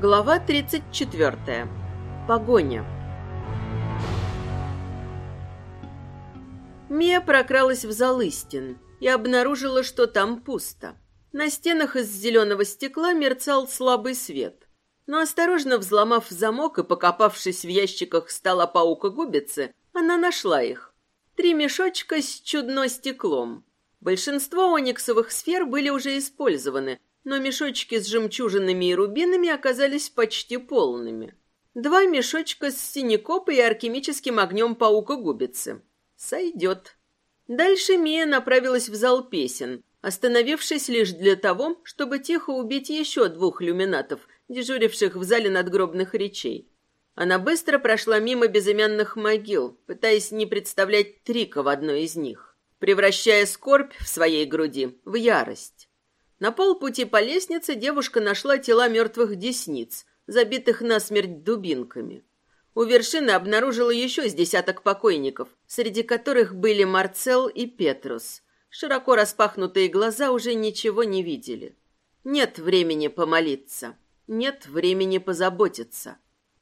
Глава 34. Погоня. Мия прокралась в зал истин и обнаружила, что там пусто. На стенах из зеленого стекла мерцал слабый свет. Но осторожно взломав замок и покопавшись в ящиках стола паука-губицы, она нашла их. Три мешочка с чудно стеклом. Большинство ониксовых сфер были уже использованы, но мешочки с жемчужинами и рубинами оказались почти полными. Два мешочка с синекопой и алхимическим огнем паука-губицы. Сойдет. Дальше Мия направилась в зал песен, остановившись лишь для того, чтобы тихо убить еще двух люминатов, дежуривших в зале надгробных речей. Она быстро прошла мимо безымянных могил, пытаясь не представлять Трика в одной из них, превращая скорбь в своей груди в ярость. На полпути по лестнице девушка нашла тела мертвых десниц, забитых насмерть дубинками. У вершины обнаружила еще с десяток покойников, среди которых были Марцел и Петрус. Широко распахнутые глаза уже ничего не видели. Нет времени помолиться, нет времени позаботиться.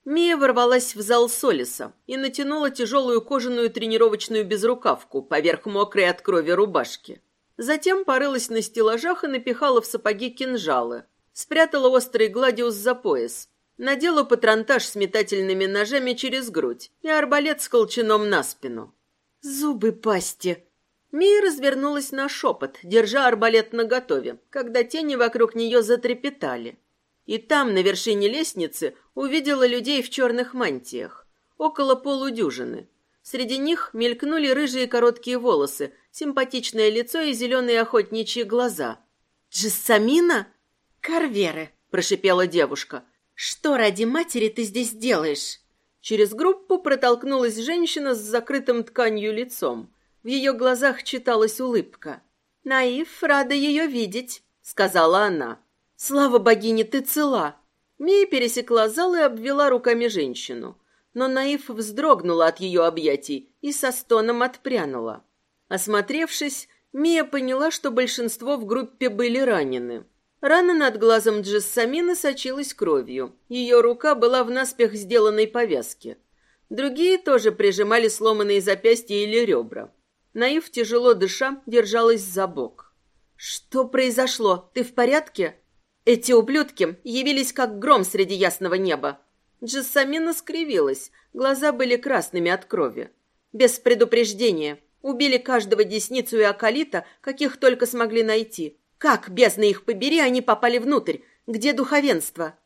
Мия ворвалась в зал Солиса и натянула тяжелую кожаную тренировочную безрукавку поверх мокрой от крови рубашки. Затем порылась на стеллажах и напихала в сапоги кинжалы. Спрятала острый гладиус за пояс. Надела патронтаж с метательными ножами через грудь и арбалет с колчаном на спину. «Зубы пасти!» Мия развернулась на шепот, держа арбалет наготове, когда тени вокруг нее затрепетали. И там, на вершине лестницы, увидела людей в черных мантиях. Около полудюжины. Среди них мелькнули рыжие короткие волосы, симпатичное лицо и зеленые охотничьи глаза. «Джессамина?» «Карверы», — прошипела девушка. «Что ради матери ты здесь делаешь?» Через группу протолкнулась женщина с закрытым тканью лицом. В ее глазах читалась улыбка. «Наив, рада ее видеть», — сказала она. «Слава богине, ты цела!» Мия пересекла зал и обвела руками женщину. Но Наив вздрогнула от ее объятий и со стоном отпрянула. Осмотревшись, Мия поняла, что большинство в группе были ранены. Рана над глазом Джессамины сочилась кровью. Ее рука была в наспех сделанной повязке. Другие тоже прижимали сломанные запястья или ребра. Наив, тяжело дыша, держалась за бок. «Что произошло? Ты в порядке?» Эти ублюдки явились как гром среди ясного неба. Джессамина скривилась, глаза были красными от крови. Без предупреждения. Убили каждого десницу и акалита, каких только смогли найти. Как, бездна их побери, они попали внутрь? Где духовенство?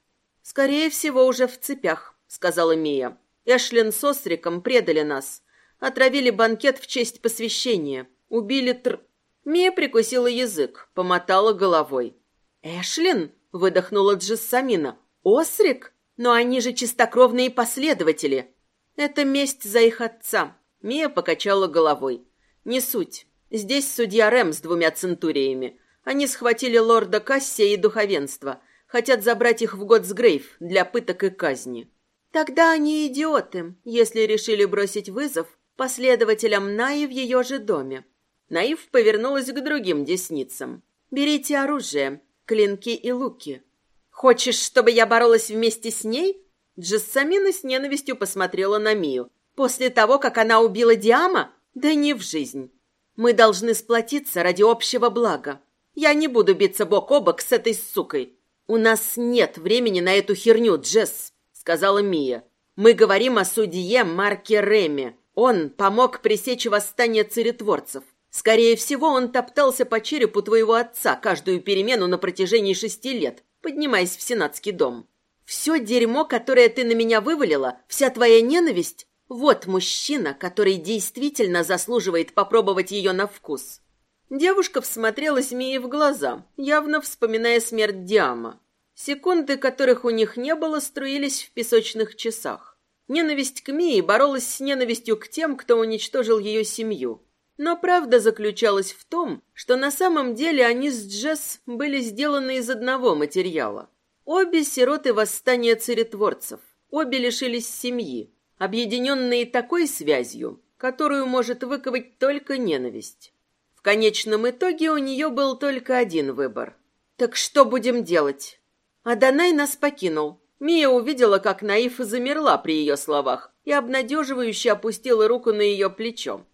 Скорее всего, уже в цепях, сказала Мия. Эшлин с Остриком предали нас. Отравили банкет в честь посвящения. Убили тр... Мия прикусила язык, помотала головой. «Эшлин?» — выдохнула Джессамина. «Осрик? Но они же чистокровные последователи. Это месть за их отца. Мия покачала головой. «Не суть. Здесь судья Рэм с двумя центуриями. Они схватили лорда Кассия и духовенство. Хотят забрать их в Готсгрейв для пыток и казни. Тогда они идиоты, если решили бросить вызов последователям Наи в ее же доме». Наив повернулась к другим десницам. «Берите оружие, клинки и луки». «Хочешь, чтобы я боролась вместе с ней?» Джессамина с ненавистью посмотрела на Мию. После того, как она убила Диама? Да не в жизнь. Мы должны сплотиться ради общего блага. Я не буду биться бок о бок с этой сукой. У нас нет времени на эту херню, Джесс, сказала Мия. Мы говорим о судье Марке Реми. Он помог пресечь восстание царетворцев. Скорее всего, он топтался по черепу твоего отца каждую перемену на протяжении шести лет, поднимаясь в сенатский дом. Все дерьмо, которое ты на меня вывалила, вся твоя ненависть, вот мужчина, который действительно заслуживает попробовать ее на вкус. Девушка всмотрелась Мии в глаза, явно вспоминая смерть Диама. Секунды, которых у них не было, струились в песочных часах. Ненависть к Мии боролась с ненавистью к тем, кто уничтожил ее семью. Но правда заключалась в том, что на самом деле они с Джесс были сделаны из одного материала. Обе сироты восстания царетворцев, обе лишились семьи, объединенные такой связью, которую может выковать только ненависть. В конечном итоге у нее был только один выбор. «Так что будем делать?» Адонай нас покинул. Мия увидела, как Наиф замерла при ее словах и обнадеживающе опустила руку на ее плечо.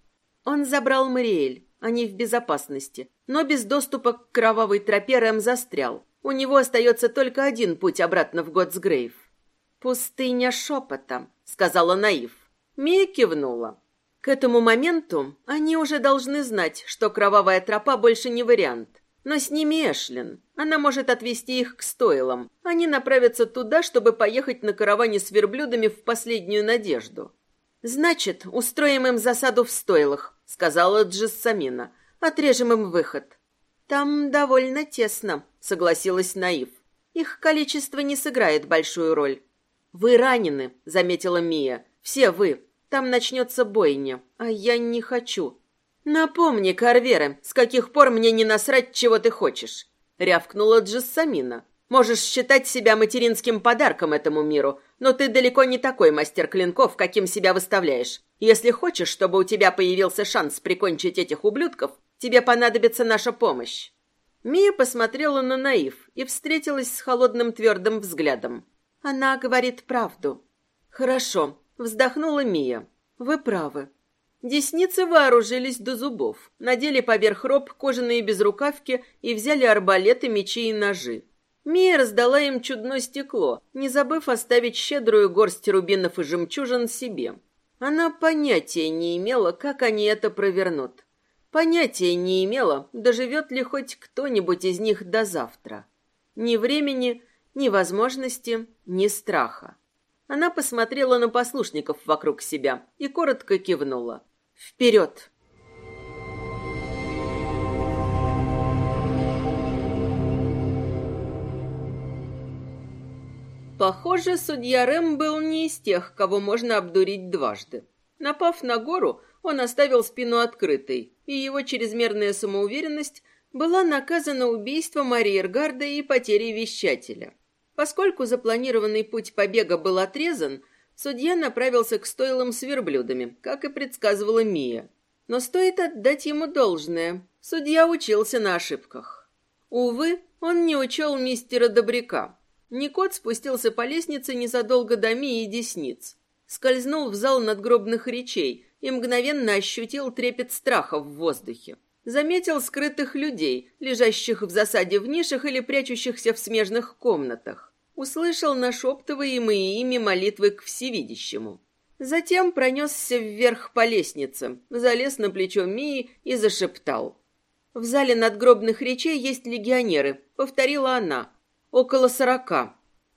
Он забрал Мариэль, они в безопасности, но без доступа к кровавой тропе Рэм застрял. У него остается только один путь обратно в Готсгрейв. «Пустыня шепота», — сказала Наив. Мия кивнула. К этому моменту они уже должны знать, что кровавая тропа больше не вариант. Но с ними Эшлин. Она может отвезти их к стойлам. Они направятся туда, чтобы поехать на караване с верблюдами в последнюю надежду. «Значит, устроим им засаду в стойлах», — сказала Джессамина. «Отрежем им выход». «Там довольно тесно», — согласилась Наив. «Их количество не сыграет большую роль». «Вы ранены», — заметила Мия. «Все вы. Там начнется бойня, а я не хочу». «Напомни, Карвере, с каких пор мне не насрать, чего ты хочешь?» — рявкнула Джессамина. «Можешь считать себя материнским подарком этому миру, но ты далеко не такой мастер клинков, каким себя выставляешь. Если хочешь, чтобы у тебя появился шанс прикончить этих ублюдков, тебе понадобится наша помощь». Мия посмотрела на Наив и встретилась с холодным твердым взглядом. Она говорит правду. Хорошо, вздохнула Мия. Вы правы. Десницы вооружились до зубов, надели поверх роб кожаные безрукавки и взяли арбалеты, мечи и ножи. Мия раздала им чудное стекло, не забыв оставить щедрую горсть рубинов и жемчужин себе. Она понятия не имела, как они это провернут. Понятия не имела, доживет ли хоть кто-нибудь из них до завтра. Ни времени, ни возможности, ни страха. Она посмотрела на послушников вокруг себя и коротко кивнула. «Вперед!» Похоже, судья Рэм был не из тех, кого можно обдурить дважды. Напав на гору, он оставил спину открытой, и его чрезмерная самоуверенность была наказана убийством Ариергарда и потерей вещателя. Поскольку запланированный путь побега был отрезан, судья направился к стойлам с верблюдами, как и предсказывала Мия. Но стоит отдать ему должное. Судья учился на ошибках. Увы, он не учел мистера Добряка. Никот спустился по лестнице незадолго до Мии Десниц. Скользнул в зал надгробных речей и мгновенно ощутил трепет страха в воздухе заметил скрытых людей, лежащих в засаде в нишах или прячущихся в смежных комнатах. Услышал нашептываемые ими молитвы к всевидящему. Затем пронесся вверх по лестнице, залез на плечо Мии и зашептал. «В зале надгробных речей есть легионеры», — повторила она. «Около сорока».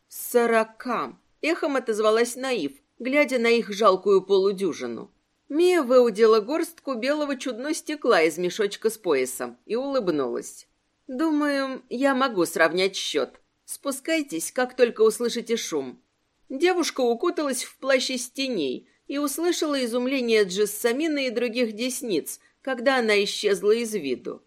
«Сорока», — эхом отозвалась Наив, глядя на их жалкую полудюжину. Мия выудила горстку белого чудно стекла из мешочка с поясом и улыбнулась. «Думаю, я могу сравнять счет. Спускайтесь, как только услышите шум». Девушка укуталась в плащ из теней и услышала изумление Джессамина и других десниц, когда она исчезла из виду.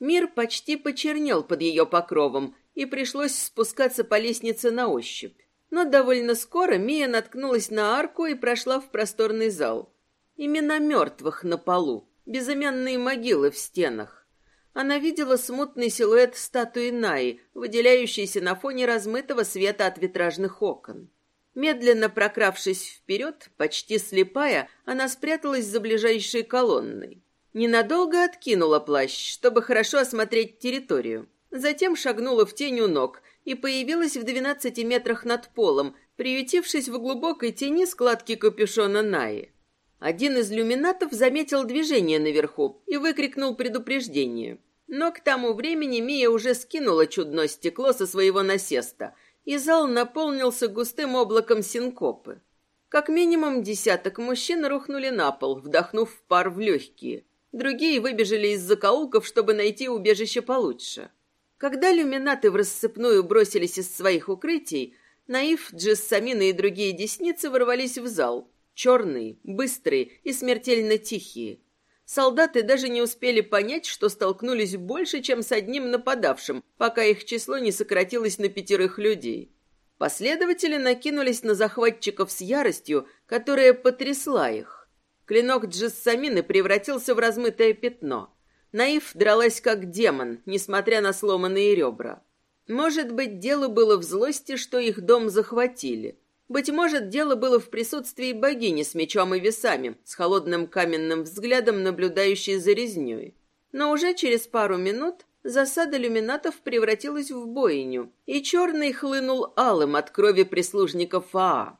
Мир почти почернел под ее покровом, и пришлось спускаться по лестнице на ощупь. Но довольно скоро Мия наткнулась на арку и прошла в просторный зал. Имена мертвых на полу, безымянные могилы в стенах. Она видела смутный силуэт статуи Наи, выделяющийся на фоне размытого света от витражных окон. Медленно прокравшись вперед, почти слепая, она спряталась за ближайшей колонной. Ненадолго откинула плащ, чтобы хорошо осмотреть территорию. Затем шагнула в тень у ног и появилась в двенадцати метрах над полом, приютившись в глубокой тени складки капюшона Наи. Один из люминатов заметил движение наверху и выкрикнул предупреждение. Но к тому времени Мия уже скинула чудное стекло со своего насеста, и зал наполнился густым облаком синкопы. Как минимум десяток мужчин рухнули на пол, вдохнув пар в легкие. Другие выбежали из закоулков, чтобы найти убежище получше. Когда люминаты в рассыпную бросились из своих укрытий, Наив, Джессамина и другие десницы ворвались в зал – Черные, быстрые и смертельно тихие. Солдаты даже не успели понять, что столкнулись больше, чем с одним нападавшим, пока их число не сократилось на пятерых людей. Последователи накинулись на захватчиков с яростью, которая потрясла их. Клинок Джессамины превратился в размытое пятно. Наив дралась как демон, несмотря на сломанные ребра. Может быть, дело было в злости, что их дом захватили. Быть может, дело было в присутствии богини с мечом и весами, с холодным каменным взглядом, наблюдающей за резнёй. Но уже через пару минут засада люминатов превратилась в бойню, и черный хлынул алым от крови прислужников Фаа.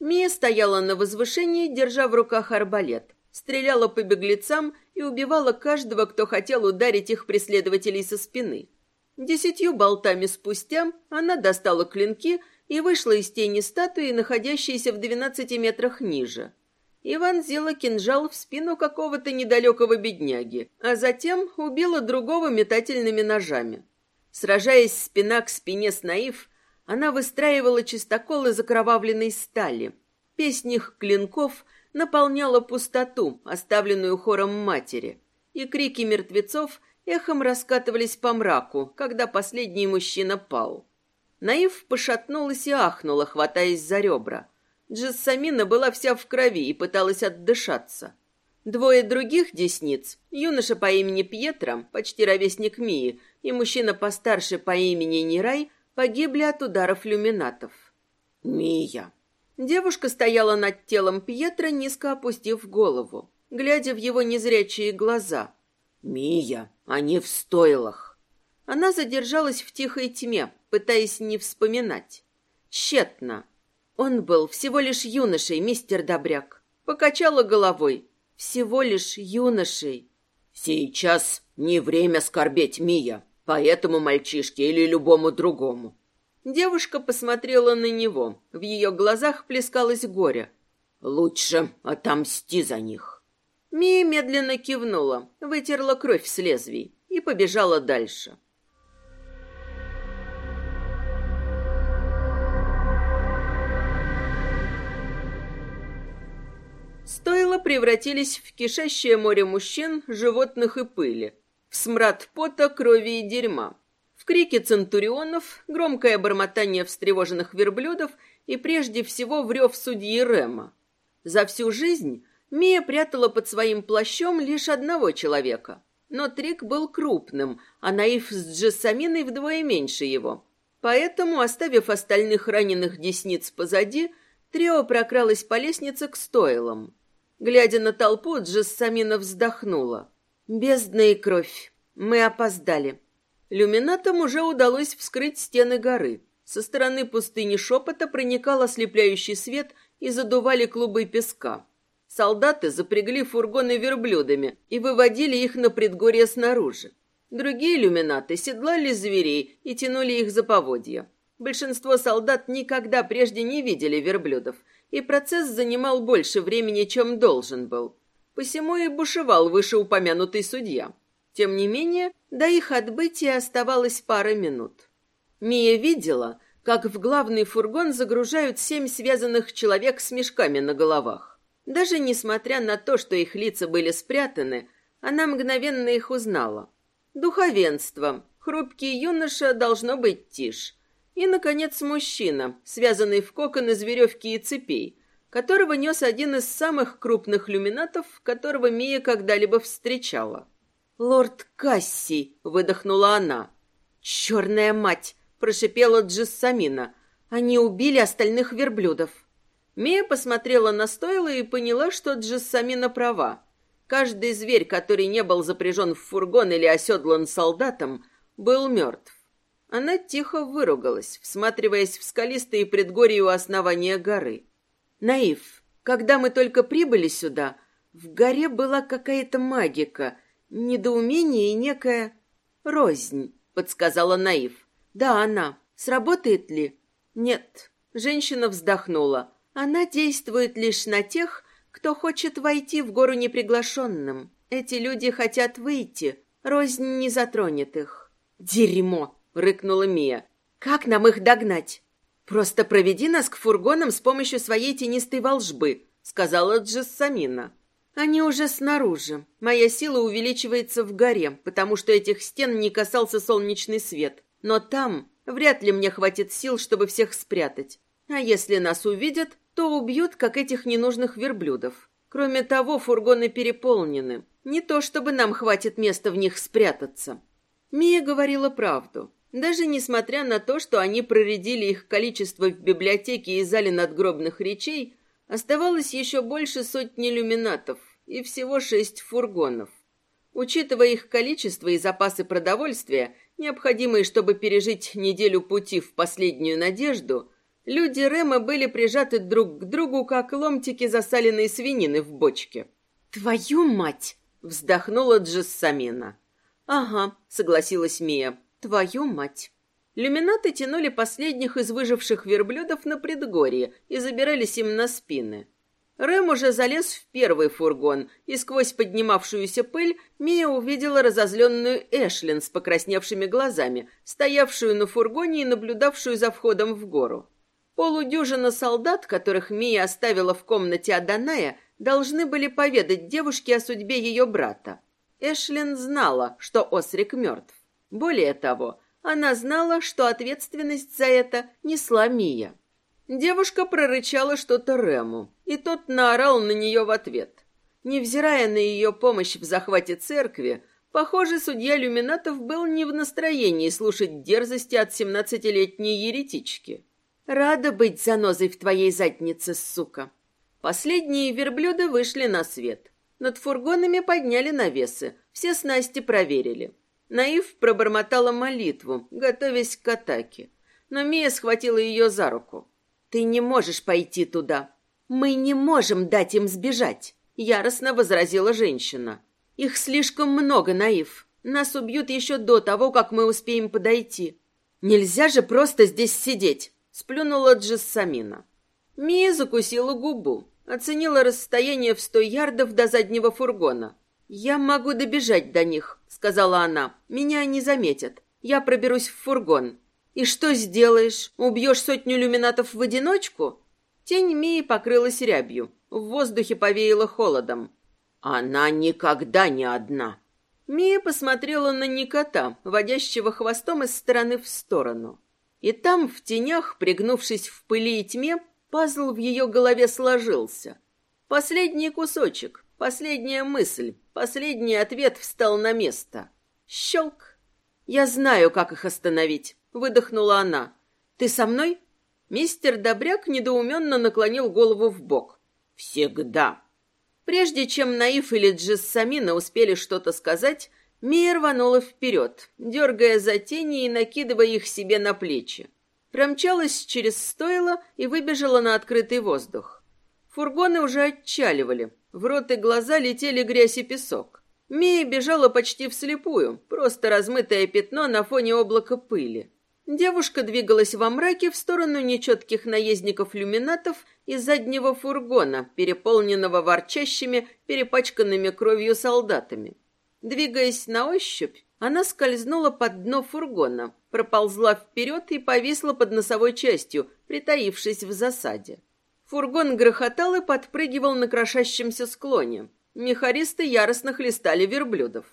Мия стояла на возвышении, держа в руках арбалет, стреляла по беглецам и убивала каждого, кто хотел ударить их преследователей со спины. Десятью болтами спустя она достала клинки и вышла из тени статуи, находящейся в двенадцати метрах ниже. И вонзила кинжал в спину какого-то недалекого бедняги, а затем убила другого метательными ножами. Сражаясь спина к спине с Наив, она выстраивала чистокол из окровавленной стали. Песнь их клинков наполняла пустоту, оставленную хором матери, и крики мертвецов эхом раскатывались по мраку, когда последний мужчина пал. Наив пошатнулась и ахнула, хватаясь за ребра. Джессамина была вся в крови и пыталась отдышаться. Двое других десниц, юноша по имени Пьетро, почти ровесник Мии, и мужчина постарше по имени Нирай, погибли от ударов люминатов. «Мия!» Девушка стояла над телом Пьетро, низко опустив голову, глядя в его незрячие глаза. «Мия, они в стойлах!» Она задержалась в тихой тьме, пытаясь не вспоминать. Тщетно. Он был всего лишь юношей, мистер Добряк. Покачала головой. Всего лишь юношей. «Сейчас не время скорбеть, Мия поэтому мальчишке или любому другому. Девушка посмотрела на него. В ее глазах плескалось горе. Лучше отомсти за них. Мия медленно кивнула, вытерла кровь с лезвий и побежала дальше. Стоило превратились в кишащее море мужчин, животных и пыли в смрад пота, крови и дерьма. В крике центурионов, громкое бормотание встревоженных верблюдов и прежде всего в рев судьи Рема. За всю жизнь Мия прятала под своим плащом лишь одного человека. Но Трик был крупным, а Наив с Джессаминой вдвое меньше его. Поэтому, оставив остальных раненых десниц позади, трио прокралось по лестнице к стойлам. Глядя на толпу, Джессамина вздохнула. Бездна и кровь. Мы опоздали. Люминатам уже удалось вскрыть стены горы. Со стороны пустыни шепота проникал ослепляющий свет и задували клубы песка. Солдаты запрягли фургоны верблюдами и выводили их на предгорье снаружи. Другие люминаты седлали зверей и тянули их за поводья. Большинство солдат никогда прежде не видели верблюдов, и процесс занимал больше времени, чем должен был. Посему и бушевал вышеупомянутый судья. Тем не менее, до их отбытия оставалось пара минут. Мия видела, как в главный фургон загружают семь связанных человек с мешками на головах. Даже несмотря на то, что их лица были спрятаны, она мгновенно их узнала. Духовенство, хрупкий юноша должно быть тишь. И, наконец, мужчина, связанный в кокон из веревки и цепей, которого нес один из самых крупных люминатов, которого Мия когда-либо встречала. «Лорд Касси!» — выдохнула она. «Черная мать!» — прошипела Джессамина. «Они убили остальных верблюдов». Мия посмотрела на стойло и поняла, что Джессамина права. Каждый зверь, который не был запряжен в фургон или оседлан солдатом, был мертв. Она тихо выругалась, всматриваясь в скалистые предгорья у основания горы. Наив, когда мы только прибыли сюда, в горе была какая-то магика, недоумение и некая рознь, подсказала Наив. Да, она. Сработает ли? Нет. Женщина вздохнула. Она действует лишь на тех, кто хочет войти в гору неприглашенным. Эти люди хотят выйти. Рознь не затронет их. Дерьмо, рыкнула Мия. Как нам их догнать? «Просто проведи нас к фургонам с помощью своей тенистой волжбы», — сказала Джессамина. «Они уже снаружи. Моя сила увеличивается в горе, потому что этих стен не касался солнечный свет. Но там вряд ли мне хватит сил, чтобы всех спрятать. А если нас увидят, то убьют, как этих ненужных верблюдов. Кроме того, фургоны переполнены. Не то чтобы нам хватит места в них спрятаться». Мия говорила правду. Даже несмотря на то, что они проредили их количество в библиотеке и зале надгробных речей, оставалось еще больше сотни люминатов и всего шесть фургонов. Учитывая их количество и запасы продовольствия, необходимые, чтобы пережить неделю пути в последнюю надежду, люди Рема были прижаты друг к другу, как ломтики засаленной свинины в бочке. «Твою мать!» — вздохнула Джессамина. «Ага», — согласилась Мия. Твою мать. Люминаты тянули последних из выживших верблюдов на предгорье и забирались им на спины. Рэм уже залез в первый фургон, и сквозь поднимавшуюся пыль Мия увидела разозленную Эшлин с покрасневшими глазами, стоявшую на фургоне и наблюдавшую за входом в гору. Полудюжина солдат, которых Мия оставила в комнате Аданая, должны были поведать девушке о судьбе ее брата. Эшлин знала, что Осрик мертв. Более того, она знала, что ответственность за это несла Мия. Девушка прорычала что-то Рему, и тот наорал на нее в ответ. Невзирая на ее помощь в захвате церкви, похоже, судья Люминатов был не в настроении слушать дерзости от семнадцатилетней еретички. «Рада быть занозой в твоей заднице, сука!» Последние верблюды вышли на свет. Над фургонами подняли навесы, все снасти проверили. Наив пробормотала молитву, готовясь к атаке. Но Мия схватила ее за руку. «Ты не можешь пойти туда. Мы не можем дать им сбежать», — яростно возразила женщина. «Их слишком много, Наив. Нас убьют еще до того, как мы успеем подойти. Нельзя же просто здесь сидеть», — сплюнула Джессамина. Мия закусила губу, оценила расстояние в сто ярдов до заднего фургона. «Я могу добежать до них», — сказала она. «Меня не заметят. Я проберусь в фургон». «И что сделаешь? Убьешь сотню люминатов в одиночку?» Тень Мии покрылась рябью. В воздухе повеяло холодом. «Она никогда не одна». Мия посмотрела на Никота, водящего хвостом из стороны в сторону. И там, в тенях, пригнувшись в пыли и тьме, пазл в ее голове сложился. Последний кусочек, Последняя мысль, последний ответ встал на место. Щелк. «Я знаю, как их остановить», — выдохнула она. «Ты со мной?» Мистер Добряк недоуменно наклонил голову в бок. «Всегда». Прежде чем Наив или Джессамина успели что-то сказать, Мия рванула вперед, дергая за тени и накидывая их себе на плечи. Промчалась через стойло и выбежала на открытый воздух. Фургоны уже отчаливали, в рот и глаза летели грязь и песок. Мия бежала почти вслепую, просто размытое пятно на фоне облака пыли. Девушка двигалась во мраке в сторону нечетких наездников-люминатов и заднего фургона, переполненного ворчащими, перепачканными кровью солдатами. Двигаясь на ощупь, она скользнула под дно фургона, проползла вперед и повисла под носовой частью, притаившись в засаде. Фургон грохотал и подпрыгивал на крошащемся склоне. Мехаристы яростно хлестали верблюдов.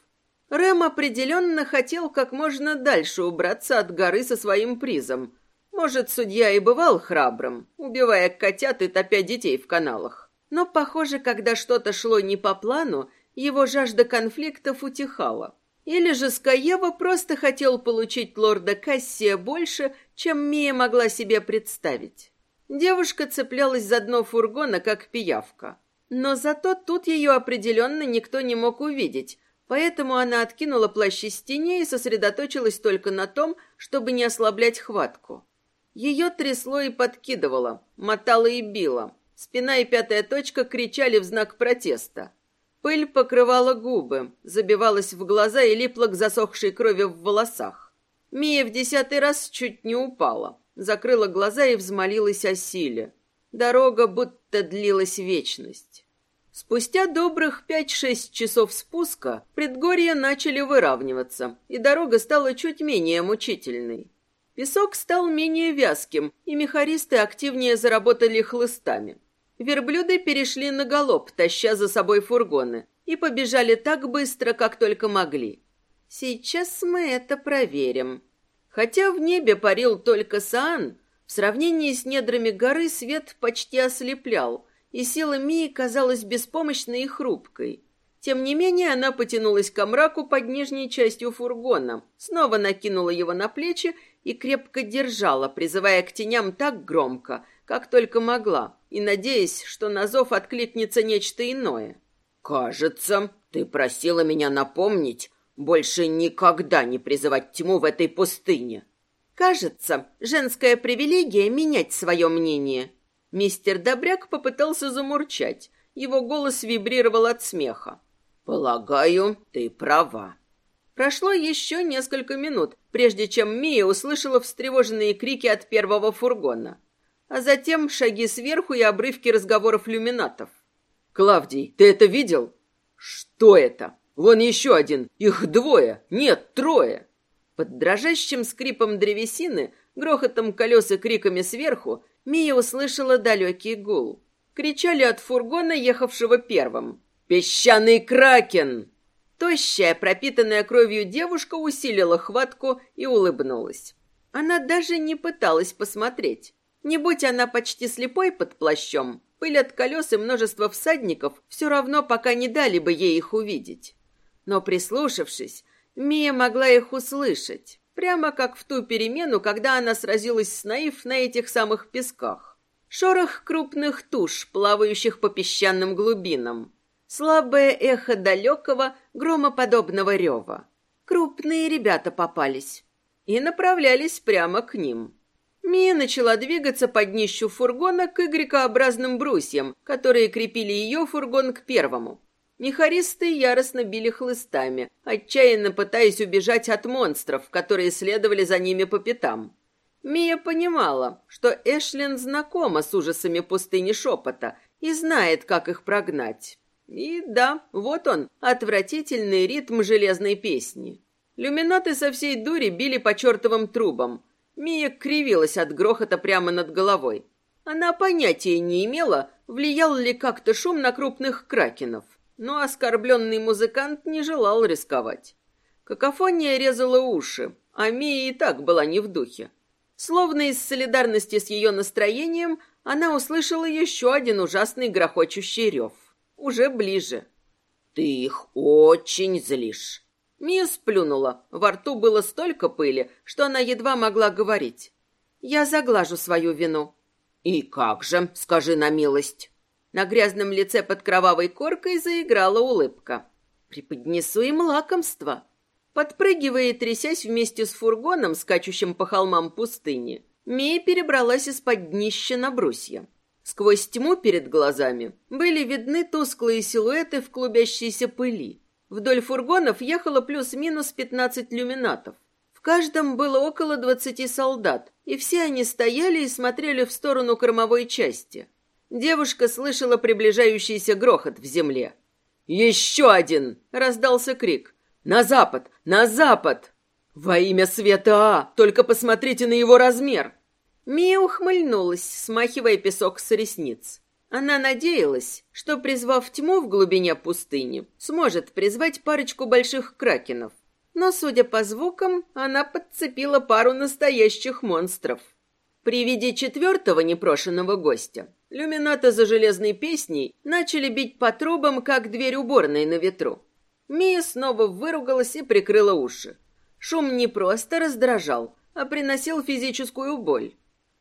Рэм определенно хотел как можно дальше убраться от горы со своим призом. Может, судья и бывал храбрым, убивая котят и топя детей в каналах. Но, похоже, когда что-то шло не по плану, его жажда конфликтов утихала. Или же Скаева просто хотел получить лорда Кассия больше, чем Мия могла себе представить. Девушка цеплялась за дно фургона, как пиявка. Но зато тут ее определенно никто не мог увидеть, поэтому она откинула плащ из тени и сосредоточилась только на том, чтобы не ослаблять хватку. Ее трясло и подкидывало, мотало и било. Спина и пятая точка кричали в знак протеста. Пыль покрывала губы, забивалась в глаза и липла к засохшей крови в волосах. Мия в десятый раз чуть не упала закрыла глаза и взмолилась о силе. Дорога будто длилась вечность. Спустя добрых пять-шесть часов спуска предгорья начали выравниваться, и дорога стала чуть менее мучительной. Песок стал менее вязким, и мехаристы активнее заработали хлыстами. Верблюды перешли на галоп, таща за собой фургоны, и побежали так быстро, как только могли. «Сейчас мы это проверим», Хотя в небе парил только Саан, в сравнении с недрами горы свет почти ослеплял, и сила Мии казалась беспомощной и хрупкой. Тем не менее, она потянулась к мраку под нижней частью фургона, снова накинула его на плечи и крепко держала, призывая к теням так громко, как только могла, и надеясь, что на зов откликнется нечто иное. «Кажется, ты просила меня напомнить, больше никогда не призывать тьму в этой пустыне». «Кажется, женская привилегия менять свое мнение». Мистер Добряк попытался замурчать. Его голос вибрировал от смеха. «Полагаю, ты права». Прошло еще несколько минут, прежде чем Мия услышала встревоженные крики от первого фургона, а затем шаги сверху и обрывки разговоров люминатов. «Клавдий, ты это видел?» «Что это? Вон еще один. Их двое. Нет, трое». Под дрожащим скрипом древесины, грохотом колес и криками сверху, Мия услышала далекий гул. Кричали от фургона, ехавшего первым. «Песчаный кракен!» Тощая, пропитанная кровью девушка усилила хватку и улыбнулась. Она даже не пыталась посмотреть. Не будь она почти слепой под плащом, пыль от колес и множество всадников все равно пока не дали бы ей их увидеть. Но прислушавшись, Мия могла их услышать, прямо как в ту перемену, когда она сразилась с Наив на этих самых песках. Шорох крупных туш, плавающих по песчаным глубинам, Слабое эхо далекого, громоподобного рева. Крупные ребята попались и направлялись прямо к ним. Мия начала двигаться под днищу фургона к игрекообразным брусьям, которые крепили ее фургон к первому. Мехаристы яростно били хлыстами, отчаянно пытаясь убежать от монстров, которые следовали за ними по пятам. Мия понимала, что Эшлин знакома с ужасами пустыни шепота и знает, как их прогнать. И да, вот он, отвратительный ритм железной песни. Люминаты со всей дури били по чертовым трубам. Мия кривилась от грохота прямо над головой. Она понятия не имела, влиял ли как-то шум на крупных кракенов. Но оскорбленный музыкант не желал рисковать. Какофония резала уши, а Мия и так была не в духе. Словно из солидарности с ее настроением, она услышала еще один ужасный грохочущий рев уже ближе. «Ты их очень злишь». Мия сплюнула. Во рту было столько пыли, что она едва могла говорить. «Я заглажу свою вину». «И как же, скажи на милость». На грязном лице под кровавой коркой заиграла улыбка. «Преподнесу им лакомство». Подпрыгивая и трясясь вместе с фургоном, скачущим по холмам пустыни, Мия перебралась из-под днища на брусья. Сквозь тьму перед глазами были видны тусклые силуэты в клубящейся пыли. Вдоль фургонов ехало плюс-минус пятнадцать люминатов. В каждом было около двадцати солдат, и все они стояли и смотрели в сторону кормовой части. Девушка слышала приближающийся грохот в земле. «Еще один!» — раздался крик. «На запад! На запад!» «Во имя света А! Только посмотрите на его размер!» Мия ухмыльнулась, смахивая песок с ресниц. Она надеялась, что, призвав тьму в глубине пустыни, сможет призвать парочку больших кракенов. Но, судя по звукам, она подцепила пару настоящих монстров. При виде четвертого непрошенного гостя люмината за железной песней начали бить по трубам, как дверь уборной на ветру. Мия снова выругалась и прикрыла уши. Шум не просто раздражал, а приносил физическую боль.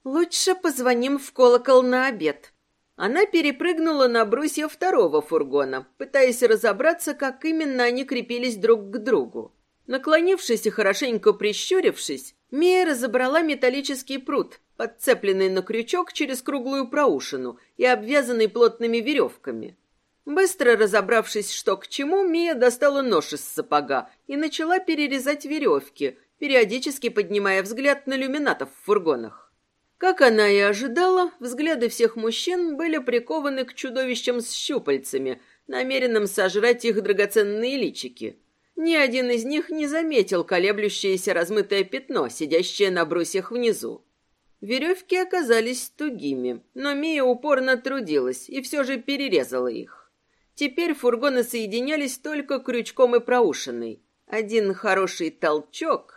Лучше позвоним в колокол на обед. Она перепрыгнула на брусья второго фургона, пытаясь разобраться, как именно они крепились друг к другу. Наклонившись и хорошенько прищурившись, Мия разобрала металлический пруд, подцепленный на крючок через круглую проушину и обвязанный плотными веревками. Быстро разобравшись, что к чему, Мия достала нож из сапога и начала перерезать веревки, периодически поднимая взгляд на люминатов в фургонах. Как она и ожидала, взгляды всех мужчин были прикованы к чудовищам с щупальцами, намеренным сожрать их драгоценные личики. Ни один из них не заметил колеблющееся размытое пятно, сидящее на брусьях внизу. Веревки оказались тугими, но Мия упорно трудилась и все же перерезала их. Теперь фургоны соединялись только крючком и проушиной. Один хороший толчок,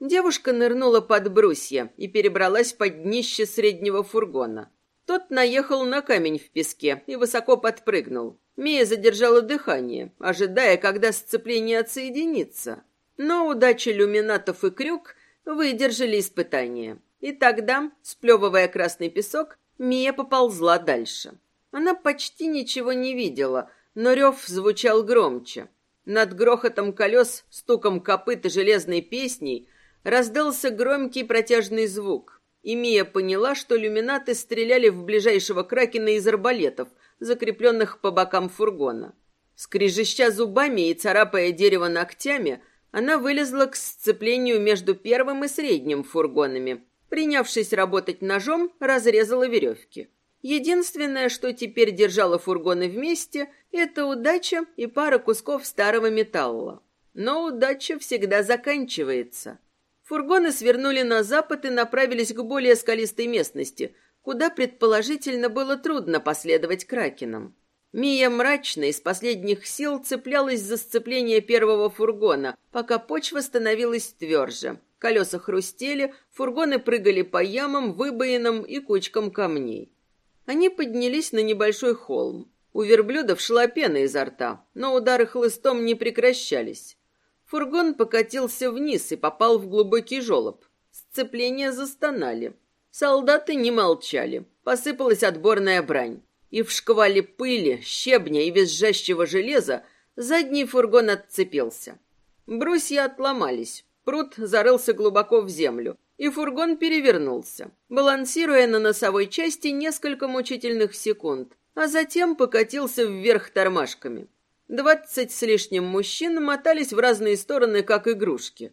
Девушка нырнула под брусья и перебралась под днище среднего фургона. Тот наехал на камень в песке и высоко подпрыгнул. Мия задержала дыхание, ожидая, когда сцепление отсоединится. Но удача люминатов и крюк выдержали испытание. И тогда, сплевывая красный песок, Мия поползла дальше. Она почти ничего не видела, но рев звучал громче. Над грохотом колес, стуком копыт и железной песней раздался громкий протяжный звук. И Мия поняла, что люминаты стреляли в ближайшего кракена из арбалетов, закрепленных по бокам фургона. Скрежеща зубами и царапая дерево ногтями, она вылезла к сцеплению между первым и средним фургонами. Принявшись работать ножом, разрезала веревки. Единственное, что теперь держало фургоны вместе, это удача и пара кусков старого металла. Но удача всегда заканчивается. Фургоны свернули на запад и направились к более скалистой местности, куда предположительно было трудно последовать кракенам. Мия мрачно из последних сил цеплялась за сцепление первого фургона, пока почва становилась тверже. Колеса хрустели, фургоны прыгали по ямам, выбоинам и кучкам камней. Они поднялись на небольшой холм. У верблюдов шла пена изо рта, но удары хлыстом не прекращались. Фургон покатился вниз и попал в глубокий желоб. Сцепления застонали. Солдаты не молчали. Посыпалась отборная брань. И в шквале пыли, щебня и визжащего железа задний фургон отцепился. Брусья отломались. Пруд зарылся глубоко в землю, и фургон перевернулся, балансируя на носовой части несколько мучительных секунд, а затем покатился вверх тормашками. Двадцать с лишним мужчин мотались в разные стороны, как игрушки.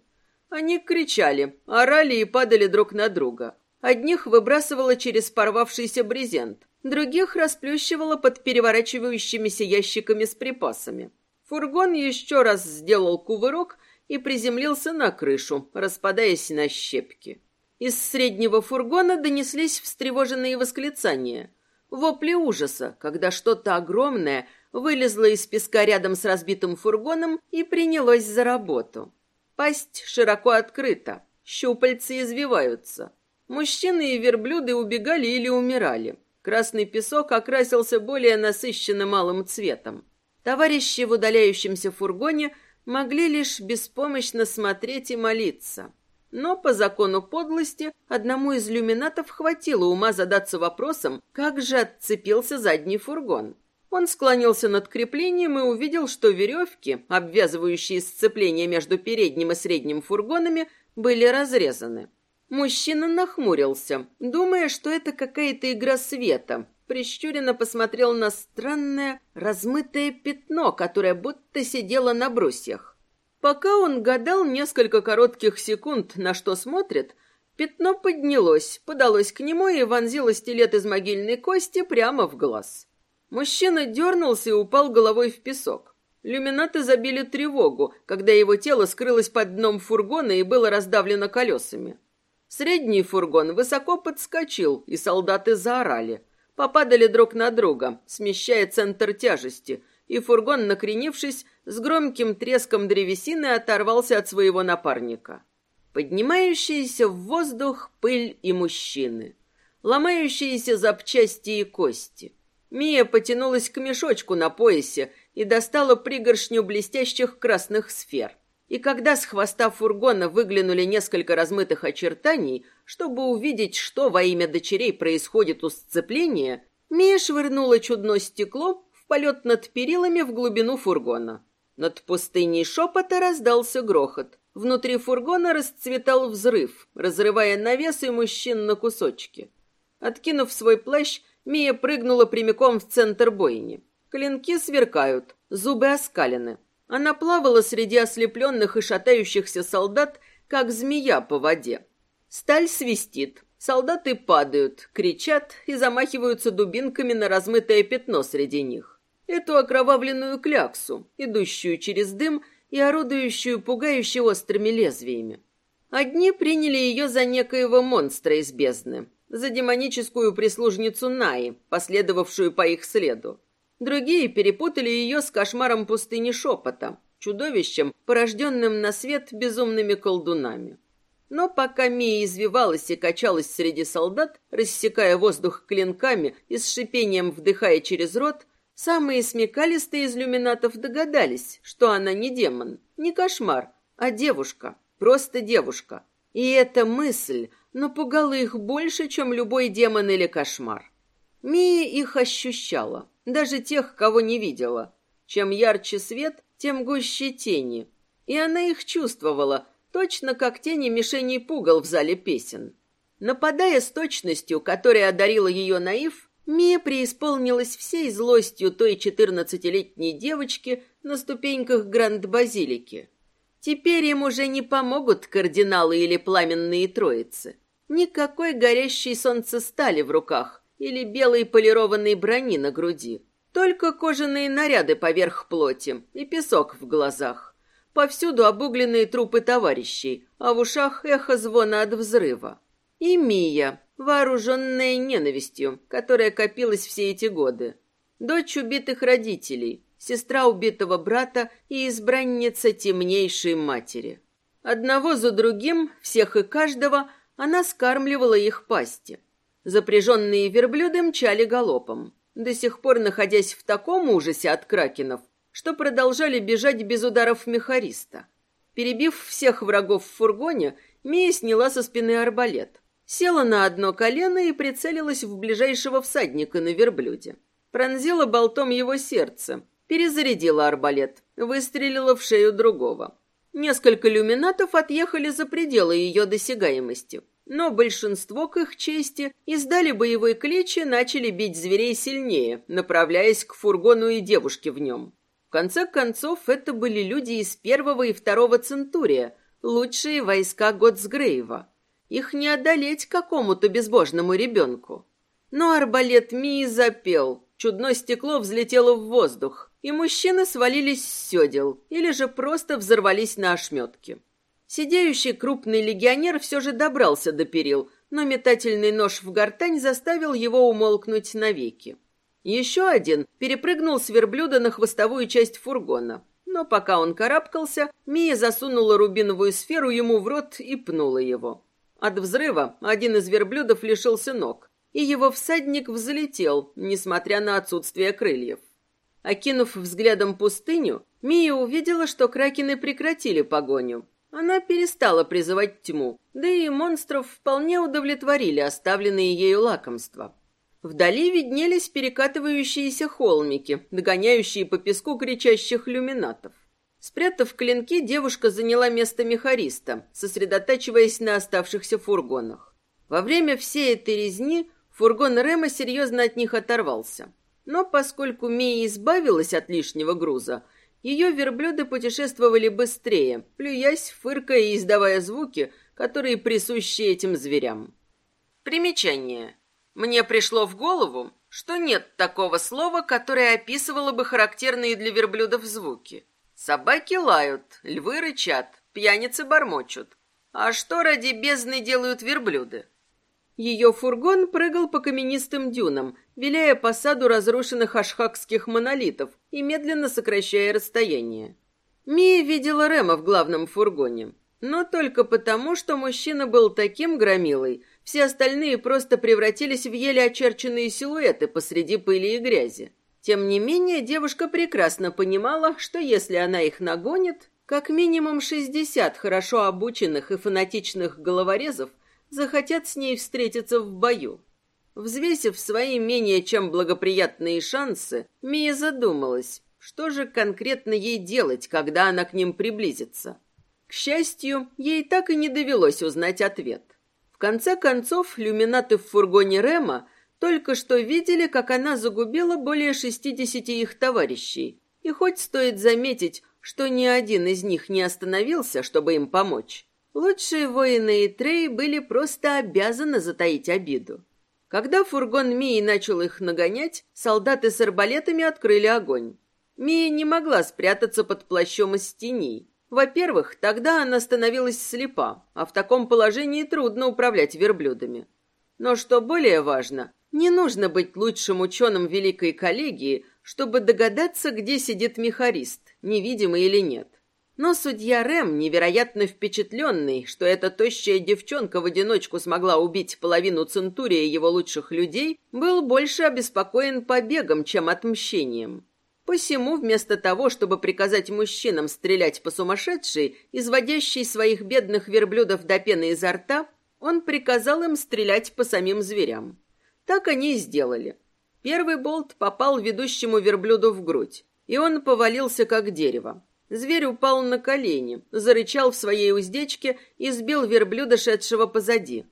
Они кричали, орали и падали друг на друга. Одних выбрасывало через порвавшийся брезент, других расплющивало под переворачивающимися ящиками с припасами. Фургон еще раз сделал кувырок и приземлился на крышу, распадаясь на щепки. Из среднего фургона донеслись встревоженные восклицания. Вопли ужаса, когда что-то огромное вылезло из песка рядом с разбитым фургоном и принялось за работу. Пасть широко открыта, щупальцы извиваются. Мужчины и верблюды убегали или умирали. Красный песок окрасился более насыщенным малым цветом. Товарищи в удаляющемся фургоне – могли лишь беспомощно смотреть и молиться. Но по закону подлости одному из люминатов хватило ума задаться вопросом, как же отцепился задний фургон. Он склонился над креплением и увидел, что веревки, обвязывающие сцепление между передним и средним фургонами, были разрезаны. Мужчина нахмурился, думая, что это какая-то игра света, прищуренно посмотрел на странное размытое пятно, которое будто сидело на брусьях. Пока он гадал несколько коротких секунд, на что смотрит, пятно поднялось, подалось к нему и вонзило стилет из могильной кости прямо в глаз. Мужчина дернулся и упал головой в песок. Люминаты забили тревогу, когда его тело скрылось под дном фургона и было раздавлено колесами. Средний фургон высоко подскочил, и солдаты заорали попадали друг на друга, смещая центр тяжести, и фургон, накренившись, с громким треском древесины оторвался от своего напарника. Поднимающиеся в воздух пыль и мужчины, ломающиеся запчасти и кости. Мия потянулась к мешочку на поясе и достала пригоршню блестящих красных сфер. И когда с хвоста фургона выглянули несколько размытых очертаний, чтобы увидеть, что во имя дочерей происходит у сцепления, Мия швырнула чудно стекло в полет над перилами в глубину фургона. Над пустыней шепота раздался грохот. Внутри фургона расцветал взрыв, разрывая навес и мужчин на кусочки. Откинув свой плащ, Мия прыгнула прямиком в центр бойни. Клинки сверкают, зубы оскалены. Она плавала среди ослепленных и шатающихся солдат, как змея по воде. Сталь свистит, солдаты падают, кричат и замахиваются дубинками на размытое пятно среди них. Эту окровавленную кляксу, идущую через дым и орудующую пугающе острыми лезвиями. Одни приняли ее за некоего монстра из бездны, за демоническую прислужницу Наи, последовавшую по их следу. Другие перепутали ее с кошмаром пустыни шепота, чудовищем, порожденным на свет безумными колдунами. Но пока Мия извивалась и качалась среди солдат, рассекая воздух клинками и с шипением вдыхая через рот, Самые смекалистые из люминатов догадались, что она не демон, не кошмар, а девушка, просто девушка. И эта мысль напугала их больше, чем любой демон или кошмар. Мия их ощущала, даже тех, кого не видела. Чем ярче свет, тем гуще тени. И она их чувствовала, точно как тени мишеней пугал в зале песен. Нападая с точностью, которая одарила ее наив, Мия преисполнилась всей злостью той четырнадцатилетней девочки на ступеньках Гранд-Базилики. Теперь им уже не помогут кардиналы или пламенные троицы. Никакой горящей солнце стали в руках или белой полированной брони на груди. Только кожаные наряды поверх плоти и песок в глазах. Повсюду обугленные трупы товарищей, а в ушах эхо звона от взрыва. И Мия, вооруженная ненавистью, которая копилась все эти годы. Дочь убитых родителей, сестра убитого брата и избранница темнейшей матери. Одного за другим, всех и каждого, она скармливала их пасти. Запряженные верблюды мчали галопом, до сих пор находясь в таком ужасе от кракенов, что продолжали бежать без ударов мехариста. Перебив всех врагов в фургоне, Мия сняла со спины арбалет. Села на одно колено и прицелилась в ближайшего всадника на верблюде. Пронзила болтом его сердце, Перезарядила арбалет, выстрелила в шею другого. Несколько люминатов отъехали за пределы ее досягаемости, но большинство, к их чести, издали боевой клич и начали бить зверей сильнее, направляясь к фургону и девушке в нем. В конце концов, это были люди из первого и второго Центурия, лучшие войска Готсгрейва. Их не одолеть какому-то безбожному ребенку. Но арбалет Мии запел, чудное стекло взлетело в воздух, и мужчины свалились с седел или же просто взорвались на ошметки. Сидеющий крупный легионер все же добрался до перил, но метательный нож в гортань заставил его умолкнуть навеки. Еще один перепрыгнул с верблюда на хвостовую часть фургона. Но пока он карабкался, Мия засунула рубиновую сферу ему в рот и пнула его. От взрыва один из верблюдов лишился ног, и его всадник взлетел, несмотря на отсутствие крыльев. Окинув взглядом пустыню, Мия увидела, что кракены прекратили погоню. Она перестала призывать тьму, да и монстров вполне удовлетворили оставленные ею лакомства. Вдали виднелись перекатывающиеся холмики, догоняющие по песку кричащих люминатов. Спрятав клинки, девушка заняла место мехариста, сосредотачиваясь на оставшихся фургонах. Во время всей этой резни фургон Рема серьезно от них оторвался. Но поскольку Мия избавилась от лишнего груза, ее верблюды путешествовали быстрее, плюясь, фыркая и издавая звуки, которые присущи этим зверям. Примечание. Мне пришло в голову, что нет такого слова, которое описывало бы характерные для верблюдов звуки. Собаки лают, львы рычат, пьяницы бормочут. А что ради бездны делают верблюды? Ее фургон прыгал по каменистым дюнам, виляя по саду разрушенных ашхакских монолитов и медленно сокращая расстояние. Мия видела Рема в главном фургоне, но только потому, что мужчина был таким громилой, все остальные просто превратились в еле очерченные силуэты посреди пыли и грязи. Тем не менее, девушка прекрасно понимала, что если она их нагонит, как минимум шестьдесят хорошо обученных и фанатичных головорезов захотят с ней встретиться в бою. Взвесив свои менее чем благоприятные шансы, Мия задумалась, что же конкретно ей делать, когда она к ним приблизится. К счастью, ей так и не довелось узнать ответ. В конце концов, люминаты в фургоне Рема только что видели, как она загубила более шестидесяти их товарищей. И хоть стоит заметить, что ни один из них не остановился, чтобы им помочь, Лучшие воины и Трей были просто обязаны затаить обиду. Когда фургон Мии начал их нагонять, солдаты с арбалетами открыли огонь. Мия не могла спрятаться под плащом из теней. Во-первых, тогда она становилась слепа, а в таком положении трудно управлять верблюдами. Но что более важно, не нужно быть лучшим ученым великой коллегии, чтобы догадаться, где сидит мехарист, невидимый или нет. Но судья Рэм, невероятно впечатленный, что эта тощая девчонка в одиночку смогла убить половину Центурия его лучших людей, был больше обеспокоен побегом, чем отмщением. Посему, вместо того, чтобы приказать мужчинам стрелять по сумасшедшей, изводящей своих бедных верблюдов до пены изо рта, он приказал им стрелять по самим зверям. Так они и сделали. Первый болт попал ведущему верблюду в грудь, и он повалился как дерево. Зверь упал на колени, зарычал в своей уздечке и сбил верблюда, шедшего позади.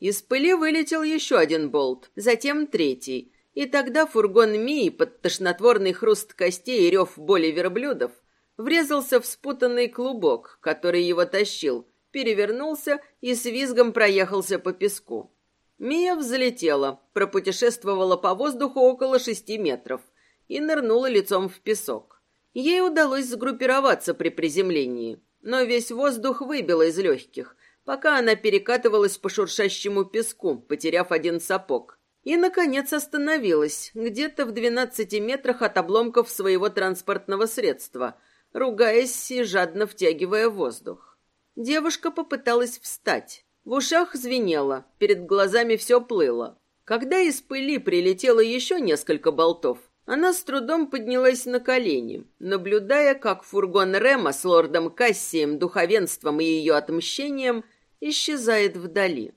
Из пыли вылетел еще один болт, затем третий, и тогда фургон Мии под тошнотворный хруст костей и рев боли верблюдов врезался в спутанный клубок, который его тащил, перевернулся и с визгом проехался по песку. Мия взлетела, пропутешествовала по воздуху около шести метров и нырнула лицом в песок. Ей удалось сгруппироваться при приземлении, но весь воздух выбило из легких, пока она перекатывалась по шуршащему песку, потеряв один сапог. И, наконец, остановилась, где-то в двенадцати метрах от обломков своего транспортного средства, ругаясь и жадно втягивая воздух. Девушка попыталась встать. В ушах звенело, перед глазами все плыло. Когда из пыли прилетело еще несколько болтов, она с трудом поднялась на колени, наблюдая, как фургон Рема с лордом Кассием, духовенством и ее отмщением исчезает вдали.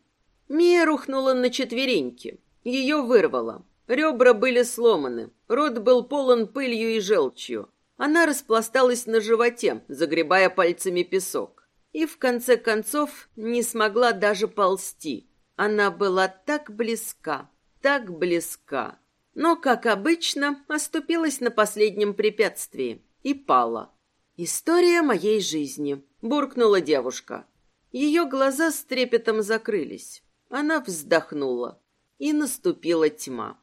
Мия рухнула на четвереньки. Ее вырвало. Ребра были сломаны, рот был полон пылью и желчью. Она распласталась на животе, загребая пальцами песок. И в конце концов не смогла даже ползти. Она была так близка, так близка но, как обычно, оступилась на последнем препятствии и пала. «История моей жизни», — буркнула девушка. Ее глаза с трепетом закрылись. Она вздохнула, и наступила тьма.